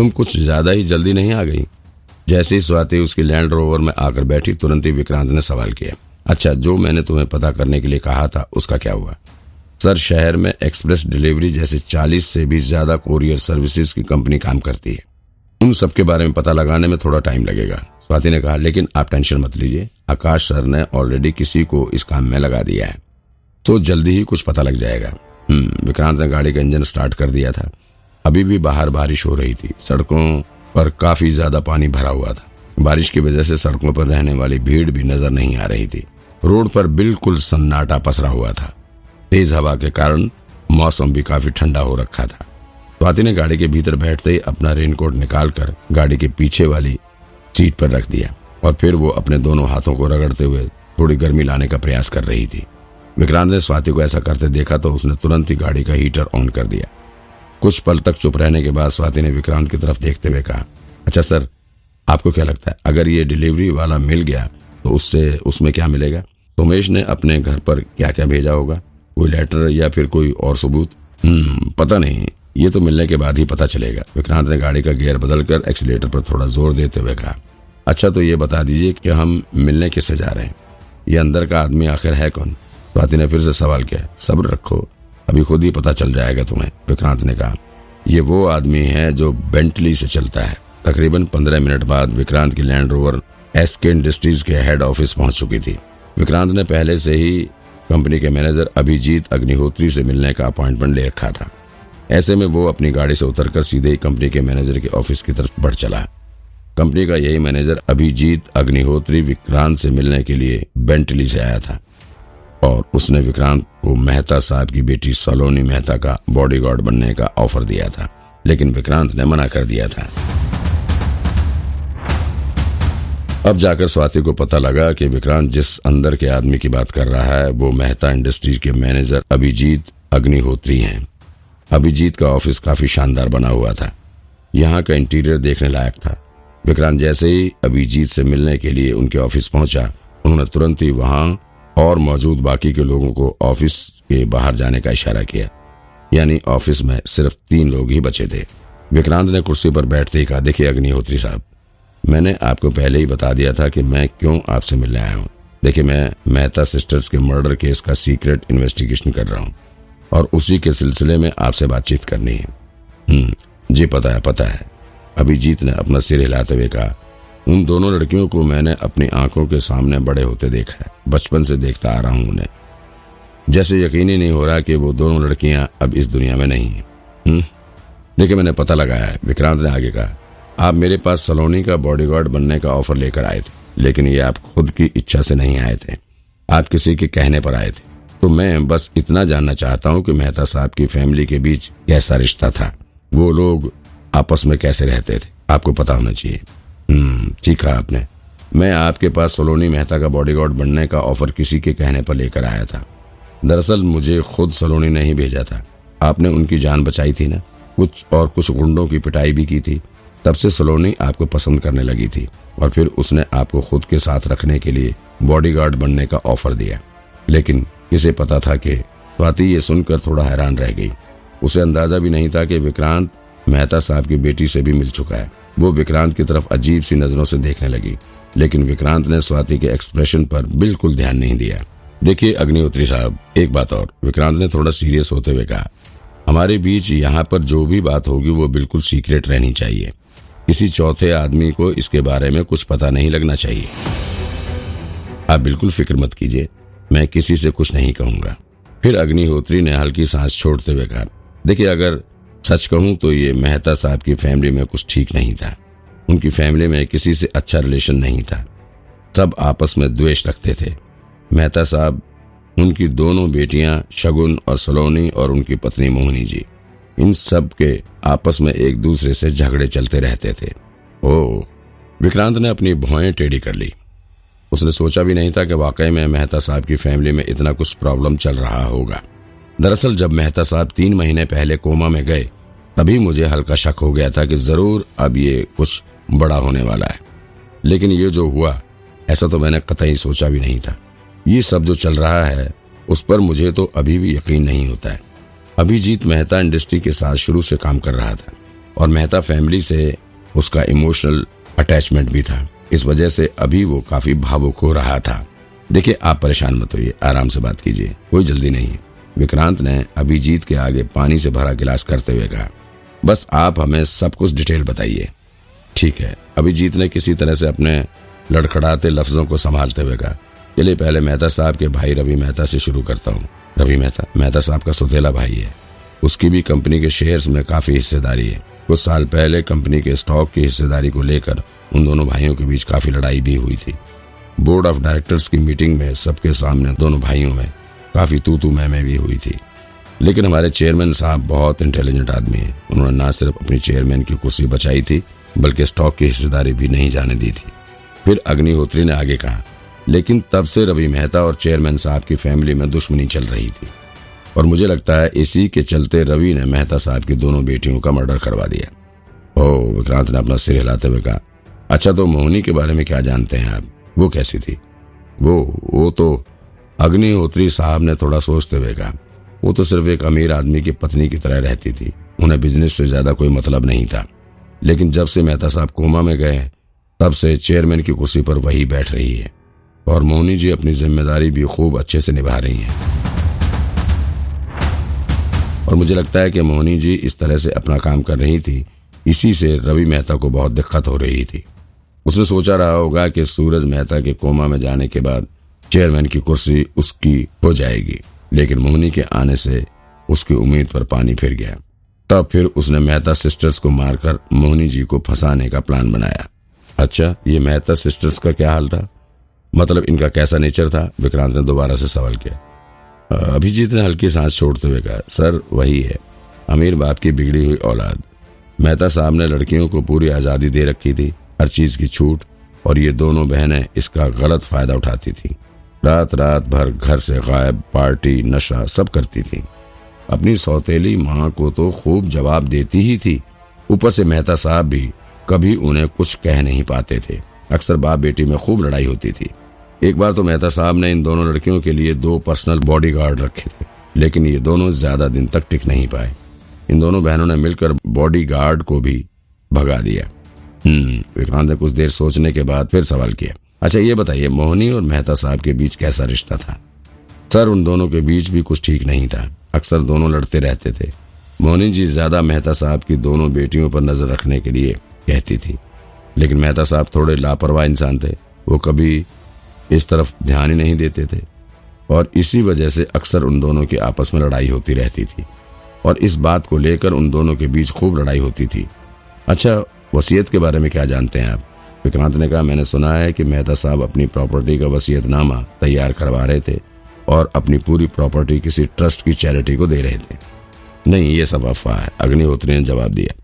तुम कुछ ज़्यादा ही जल्दी नहीं आ गई। जैसे ही स्वाति उसकी लैंड रोवर में आकर बैठी, तुरंत ही विक्रांत ने सवाल किया अच्छा जो मैंने तुम्हें पता करने के लिए कहा था, उसका क्या हुआ? सर, शहर में एक्सप्रेस डिलीवरी जैसे 40 से भी ज़्यादा कोरियर सर्विसेज़ की कंपनी काम करती है। उन सब के बारे में पता लगाने में थोड़ा टाइम लगेगा, स्वाति ने कहा, लेकिन आप टेंशन मत लीजिए, आकाश सर ने ऑलरेडी किसी को इस काम में लगा दिया है। तो जल्दी ही कुछ पता लग जाएगा। हम्म विक्रांत ने गाड़ी का इंजन स्टार्ट कर दिया था। अभी भी बाहर बारिश हो रही थी। सड़कों पर काफ़ी ज़्यादा पानी भरा हुआ था। बारिश की वजह से सड़कों पर रहने वाली भीड़ भी नज़र नहीं आ रही थी। रोड पर बिल्कुल सन्नाटा पसरा हुआ था। तेज हवा के कारण मौसम भी काफ़ी ठंडा हो रखा था। स्वाति ने गाड़ी के भीतर बैठते ही अपना रेनकोट निकालकर गाड़ी के पीछे वाली सीट पर रख दिया और फिर वो अपने दोनों हाथों को रगड़ते हुए थोड़ी गर्मी लाने का प्रयास कर रही थी। विक्रांत ने स्वाति को ऐसा करते देखा तो उसने तुरंत ही गाड़ी का हीटर ऑन कर दिया। कुछ पल तक चुप रहने के बाद स्वाति ने विक्रांत की तरफ़ देखते हुए कहा अच्छा सर, आपको क्या लगता है, अगर ये डिलीवरी वाला मिल गया तो उससे, उसमें क्या मिलेगा? सोमेश ने अपने घर पर क्या क्या भेजा होगा? कोई लेटर या फिर कोई और सबूत? हम्म पता नहीं, ये तो मिलने के बाद ही पता चलेगा। विक्रांत ने गाड़ी का गियर बदलकर एक्सीटर पर थोड़ा ज़ोर देते हुए कहा अच्छा तो ये बता दीजिए कि हम मिलने किससे जा रहे हैं? ये अंदर का आदमी आखिर है कौन? स्वाति ने फिर से सवाल किया सब्र रखो अभी खुद ही पता चल जाएगा तुम्हें, विक्रांत ने कहा। ये वो आदमी है जो बेंटली से चलता है। तकरीबन पंद्रह मिनट बाद विक्रांत की लैंड रोवर एसके इंडस्ट्रीज़ के हेड ऑफ़िस पहुँच चुकी थी। विक्रांत ने पहले से ही कंपनी के मैनेजर अभिजीत अग्निहोत्री से मिलने का अपॉइंटमेंट ले रखा था। ऐसे में वो अपनी गाड़ी से उतरकर सीधे कंपनी के मैनेजर के ऑफ़िस की तरफ़ बढ़ चला। कंपनी का यही मैनेजर अभिजीत अग्निहोत्री विक्रांत से मिलने के लिए बेंटली से आया था। और उसने विक्रांत को मेहता साहब की बेटी सलोनी मेहता का बॉडीगार्ड बनने का ऑफ़र दिया था, लेकिन विक्रांत ने मना कर दिया था। अब जाकर स्वाति को पता लगा कि विक्रांत जिस अंदर के आदमी की बात कर रहा है, वो मेहता इंडस्ट्रीज़ के मैनेजर अभिजीत अग्निहोत्री हैं। अभिजीत का ऑफ़िस काफ़ी शानदार बना हुआ था। यहाँ का इंटीरियर देखने लायक था। विक्रांत जैसे ही अभिजीत से मिलने के लिए उनके ऑफ़िस पहुँचा, उन्होंने तुरंत ही वहाँ और मौजूद बाकी के लोगों को ऑफ़िस के बाहर जाने का इशारा किया। यानी ऑफ़िस में सिर्फ़ तीन लोग ही बचे थे। विक्रांत ने कुर्सी पर बैठते ही कहा, देखिए अग्निहोत्री साहब, मैंने आपको पहले ही बता दिया था कि मैं क्यों आपसे मिलने आया हूँ। देखिए, मैं मेहता सिस्टर्स के मर्डर केस का सीक्रेट इन्वेस्टिगेशन कर रहा हूँ और उसी के सिलसिले में आपसे बातचीत करनी है। हम्म जी पता है पता है। अभिजीत ने अपना सिर हिलाते हुए कहा उन दोनों लड़कियों को मैंने अपनी आँखों के सामने बड़े होते देखा है। बचपन से देखता आ रहा हूँ उन्हें। जैसे यकीन ही नहीं हो रहा कि वो दोनों लड़कियाँ अब इस दुनिया में नहीं है। हम्म? देखिए, मैंने पता लगाया है। विक्रांत ने आगे कहा, आप मेरे पास सलोनी का बॉडीगार्ड बनने का ऑफ़र लेकर आए थे, लेकिन ये आप खुद की इच्छा से नहीं आए थे। आप किसी के कहने पर आए थे। तो मैं बस इतना जानना चाहता हूँ कि मेहता साहब की फैमिली के बीच कैसा रिश्ता था। वो लोग आपस में कैसे रहते थे? आपको पता होना चाहिए। हम्म ठीक है आपने। मैं आपके पास सोलोनी मेहता का बॉडीगार्ड बनने का ऑफ़र किसी के कहने पर लेकर आया था। दरअसल मुझे खुद सलोनी ने ही भेजा था। आपने उनकी जान बचाई थी ना? कुछ और कुछ गुंडों की पिटाई भी की थी। तब से सलोनी आपको पसंद करने लगी थी और फिर उसने आपको खुद के साथ रखने के लिए बॉडीगार्ड बनने का ऑफ़र दिया। लेकिन किसे पता था कि स्वाति ये सुनकर थोड़ा हैरान रह गई। उसे अंदाज़ा भी नहीं था कि विक्रांत मेहता साहब की बेटी से भी मिल चुका है। वो विक्रांत की तरफ़ अजीब सी नज़रों से देखने लगी, लेकिन विक्रांत ने स्वाति के एक्सप्रेशन पर बिल्कुल ध्यान नहीं दिया। देखिए अग्निहोत्री साहब, एक बात और। विक्रांत ने थोड़ा सीरियस होते हुए कहा, हमारे बीच यहाँ पर जो भी बात होगी, वो बिल्कुल सीक्रेट रहनी चाहिए। किसी चौथे आदमी को इसके बारे में कुछ पता नहीं लगना चाहिए। आप बिल्कुल फ़िक्र मत कीजिए, मैं किसी से कुछ नहीं कहूँगा। फिर अग्निहोत्री ने हल्की सांस छोड़ते हुए कहा, देखिए, अगर सच कहूँ तो ये मेहता साहब की फैमिली में कुछ ठीक नहीं था। उनकी फैमिली में किसी से अच्छा रिलेशन नहीं था। सब आपस में द्वेष रखते थे। मेहता साहब, उनकी दोनों बेटियाँ, शगुन और सलोनी और उनकी पत्नी मोहनी जी, इन सब के आपस में एक दूसरे से झगड़े चलते रहते थे। ओ, विक्रांत ने अपनी भौएँ टेढ़ी कर ली। उसने सोचा भी नहीं था कि वाकई में मेहता साहब की फैमिली में इतना कुछ प्रॉब्लम चल रहा होगा। दरअसल जब मेहता साहब तीन महीने पहले कोमा में गए, तभी मुझे हल्का शक हो गया था कि ज़रूर अब ये कुछ बड़ा होने वाला है। लेकिन ये जो हुआ, ऐसा तो मैंने कतई सोचा भी नहीं था। ये सब जो चल रहा है, उस पर मुझे तो अभी भी यकीन नहीं होता है। अभिजीत मेहता इंडस्ट्री के साथ शुरू से काम कर रहा था, और मेहता फैमिली से उसका इमोशनल अटैचमेंट भी था। इस वजह से अभी वो काफ़ी भावुक हो रहा था। देखिए, आप परेशान मत होइए, आराम से बात कीजिए, कोई जल्दी नहीं विक्रांत ने अभिजीत के आगे पानी से भरा गिलास करते हुए कहा, बस आप हमें सब कुछ डिटेल बताइए। ठीक है। अभिजीत ने किसी तरह से अपने लड़खड़ाते लफ्जों को संभालते हुए कहा, चलिए पहले मेहता साहब के भाई रवि मेहता से शुरू करता हूँ। रवि मेहता मेहता साहब का सुतेला भाई है। उसकी भी कंपनी के शेयर्स में काफ़ी हिस्सेदारी है। कुछ साल पहले कंपनी के स्टॉक की हिस्सेदारी को लेकर उन दोनों भाइयों के बीच काफ़ी लड़ाई भी हुई थी। बोर्ड ऑफ़ डायरेक्टर्स की मीटिंग में सबके सामने दोनों भाइयों में काफ़ी तू तू मैं भी हुई थी। लेकिन हमारे चेयरमैन साहब बहुत इंटेलिजेंट आदमी हैं। उन्होंने न सिर्फ़ अपनी चेयरमैन की कुर्सी बचाई थी, बल्कि स्टॉक की हिस्सेदारी भी नहीं जाने दी थी। फिर अग्निहोत्री ने आगे कहा, लेकिन तब से रवि मेहता और चेयरमैन साहब की फैमिली में दुश्मनी चल रही थी। और मुझे लगता है इसी के चलते रवि ने मेहता साहब की दोनों बेटियों का मर्डर करवा दिया। ओ विक्रांत ने अपना सिर हिलाते हुए कहा अच्छा तो मोहनी के बारे में क्या जानते हैं आप? वो कैसी थी? वो वो तो अग्निहोत्री साहब ने थोड़ा सोचते हुए कहा, वो तो सिर्फ़ एक अमीर आदमी की पत्नी की तरह रहती थी। उन्हें बिज़नेस से ज़्यादा कोई मतलब नहीं था। लेकिन जब से मेहता साहब कोमा में गए, तब से चेयरमैन की कुर्सी पर वही बैठ रही है। और मोहनी जी अपनी ज़िम्मेदारी भी खूब अच्छे से निभा रही हैं। और मुझे लगता है कि मोहनी जी इस तरह से अपना काम कर रही थी। इसी से रवि मेहता को बहुत दिक्कत हो रही थी। उसने सोचा रहा होगा कि सूरज मेहता के कोमा में जाने के बाद चेयरमैन की कुर्सी उसकी हो जाएगी। लेकिन मोहनी के आने से उसकी उम्मीद पर पानी फिर गया। तब फिर उसने मेहता सिस्टर्स को मारकर मोहनी जी को फंसाने का प्लान बनाया। अच्छा ये मेहता सिस्टर्स का क्या हाल था? मतलब इनका कैसा नेचर था? विक्रांत ने दोबारा से सवाल किया। अभिजीत ने हल्की सांस छोड़ते हुए कहा, सर, वही है। अमीर बाप की बिगड़ी हुई औलाद। मेहता साहब ने लड़कियों को पूरी आज़ादी दे रखी थी, हर चीज़ की छूट, और ये दोनों बहनें इसका गलत फ़ायदा उठाती थी। रात रात भर घर से गायब, पार्टी, नशा सब करती थी। अपनी सौतेली माँ को तो खूब जवाब देती ही थी। ऊपर से मेहता साहब भी कभी उन्हें कुछ कह नहीं पाते थे। अक्सर बाप बेटी में खूब लड़ाई होती थी। एक बार तो मेहता साहब ने इन दोनों लड़कियों के लिए दो पर्सनल बॉडीगार्ड रखे थे, लेकिन ये दोनों ज़्यादा दिन तक टिक नहीं पाए। इन दोनों बहनों ने मिलकर बॉडीगार्ड को भी भगा दिया। हम्म विक्रांत ने कुछ देर सोचने के बाद फिर सवाल किया। अच्छा ये बताइए, मोहनी और मेहता साहब के बीच कैसा रिश्ता था? सर, उन दोनों के बीच भी कुछ ठीक नहीं था। अक्सर दोनों लड़ते रहते थे। मोहनी जी ज़्यादा मेहता साहब की दोनों बेटियों पर नज़र रखने के लिए कहती थी। लेकिन मेहता साहब थोड़े लापरवाह इंसान थे। वो कभी इस तरफ़ ध्यान ही नहीं देते थे। और इसी वजह से अक्सर उन दोनों की आपस में लड़ाई होती रहती थी। और इस बात को लेकर उन दोनों के बीच खूब लड़ाई होती थी। अच्छा वसीयत के बारे में क्या जानते हैं आप? विक्रांत ने कहा, मैंने सुना है कि मेहता साहब अपनी प्रॉपर्टी का वसीयतनामा तैयार करवा रहे थे और अपनी पूरी प्रॉपर्टी किसी ट्रस्ट की चैरिटी को दे रहे थे। नहीं, ये सब अफवाह है। अग्निहोत्री ने जवाब दिया,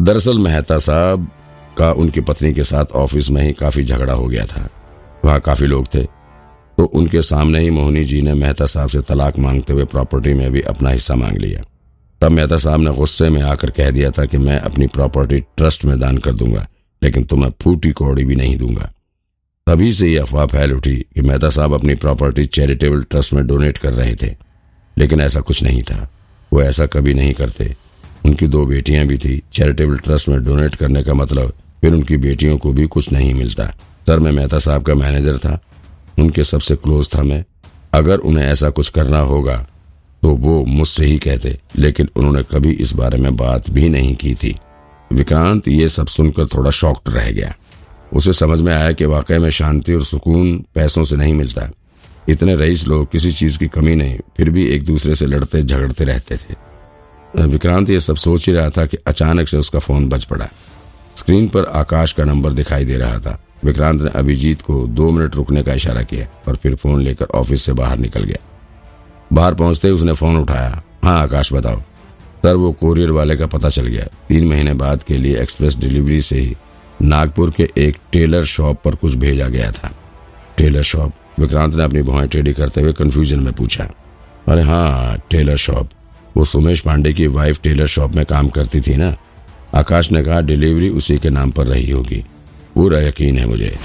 दरअसल मेहता साहब का उनकी पत्नी के साथ ऑफ़िस में ही काफ़ी झगड़ा हो गया था। वहाँ काफ़ी लोग थे। तो उनके सामने ही मोहनी जी ने मेहता साहब से तलाक मांगते हुए प्रॉपर्टी में भी अपना हिस्सा मांग लिया। तब मेहता साहब ने गुस्से में आकर कह दिया था कि मैं अपनी प्रॉपर्टी ट्रस्ट में दान कर दूँगा। लेकिन तुम्हें फूटी कौड़ी भी नहीं दूँगा। तभी से ये अफवाह फैल उठी कि मेहता साहब अपनी प्रॉपर्टी चैरिटेबल ट्रस्ट में डोनेट कर रहे थे। लेकिन ऐसा कुछ नहीं था। वो ऐसा कभी नहीं करते। उनकी दो बेटियाँ भी थी। चैरिटेबल ट्रस्ट में डोनेट करने का मतलब फिर उनकी बेटियों को भी कुछ नहीं मिलता। सर, मैं मेहता साहब का मैनेजर था। उनके सबसे क्लोज था मैं। अगर उन्हें ऐसा कुछ करना होगा तो वो मुझसे ही कहते। लेकिन उन्होंने कभी इस बारे में बात भी नहीं की थी। विक्रांत, ये सब सुनकर थोड़ा शॉक्ड रह गया। उसे समझ में आया कि वाकई में शांति और सुकून पैसों से नहीं मिलता। इतने रईस लोग, किसी चीज़ की कमी नहीं, फिर भी एक दूसरे से लड़ते, झगड़ते रहते थे। विक्रांत ये सब सोच ही रहा था कि अचानक से उसका फ़ोन बज पड़ा। स्क्रीन पर आकाश का नंबर दिखाई दे रहा था। विक्रांत ने अभिजीत को दो मिनट रुकने का इशारा किया और फिर फ़ोन लेकर ऑफ़िस से बाहर निकल गया। बाहर पहुँचते ही उसने फ़ोन उठाया। हाँ आकाश, बताओ। सर वो कोरियर वाले का पता चल गया। तीन महीने बाद के लिए एक्सप्रेस डिलीवरी से ही नागपुर के एक टेलर शॉप पर कुछ भेजा गया था। टेलर शॉप विक्रांत ने अपनी भुआई टेढ़ी करते हुए कंफ्यूजन में पूछा। अरे हाँ टेलर शॉप वो सुमेश पांडे की वाइफ टेलर शॉप में काम करती थी ना? आकाश ने कहा डिलीवरी उसी के नाम पर रही होगी। पूरा यकीन है मुझे।